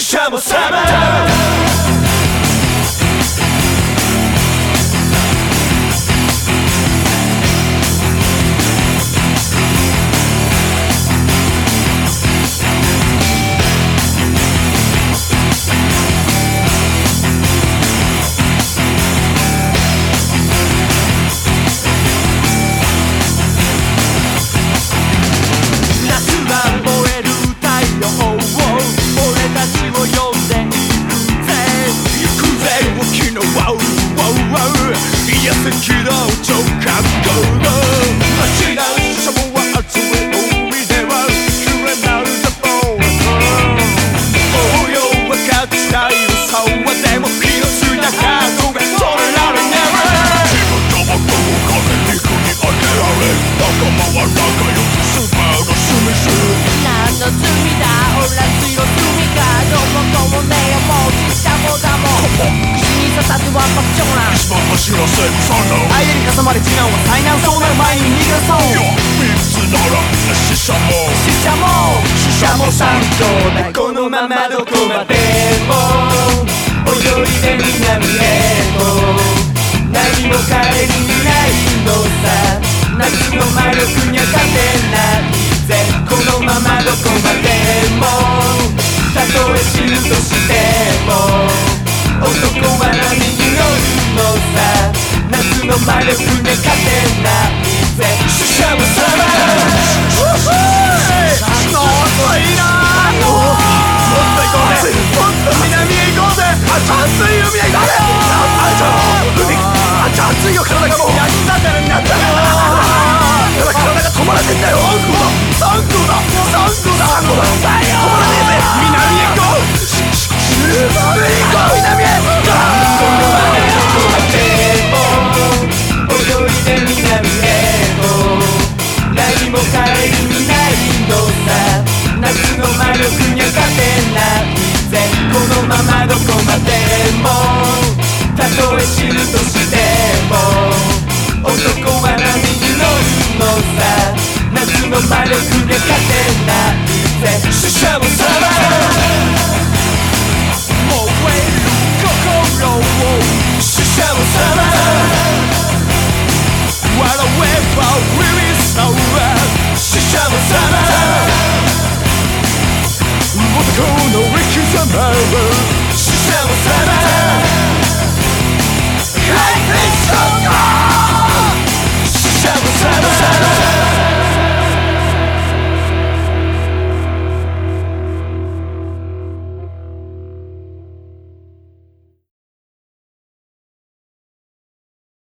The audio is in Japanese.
死者もさま so come go, go. は爆笑な。一番柱セブサンダ相手に挟まれ違うは災難そうなる前に逃がそう。よビッツなら死者も。死者も死者も三兄弟このままどこまでも。泳いで南へも何も変える未来のさ夏の魔力には勝てないぜこのままどこまでも。たとえ死ぬと死 say